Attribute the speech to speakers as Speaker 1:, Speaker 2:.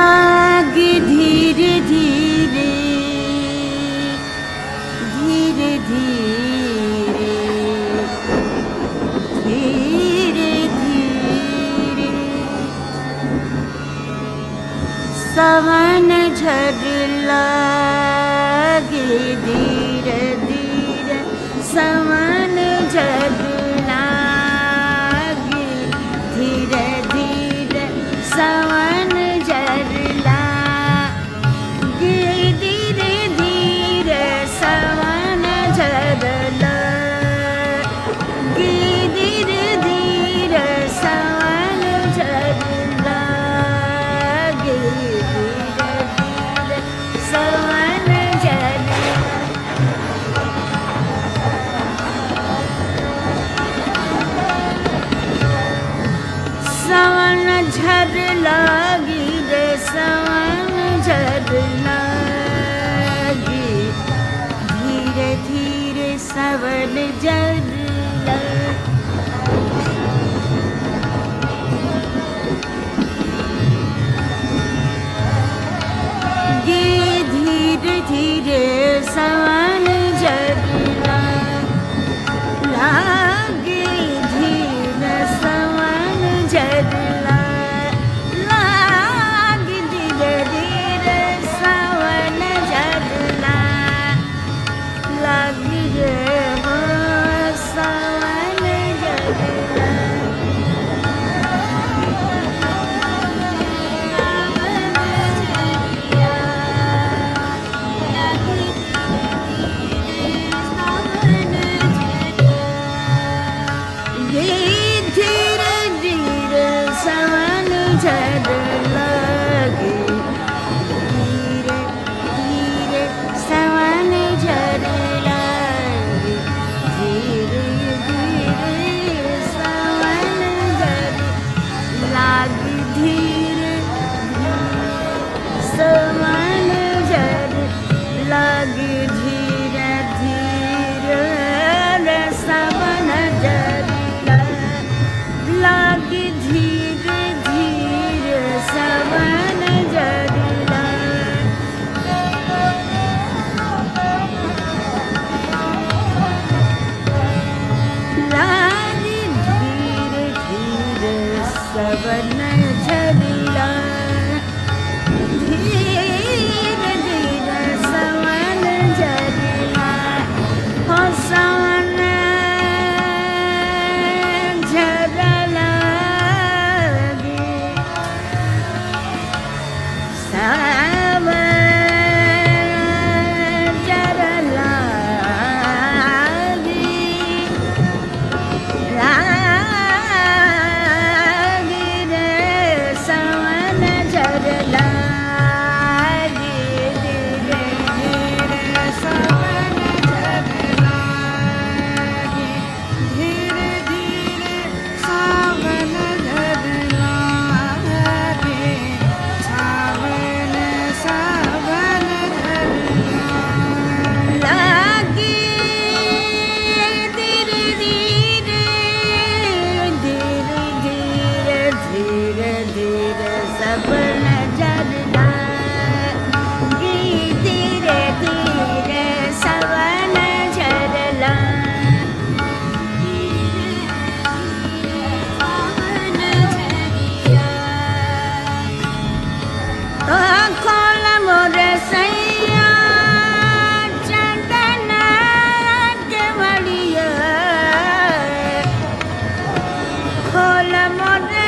Speaker 1: लागे धीरे धीरे धीरे धीरे धीरे धीरे। सवन झर लागे धीरे tidak sama. ভোলা মনে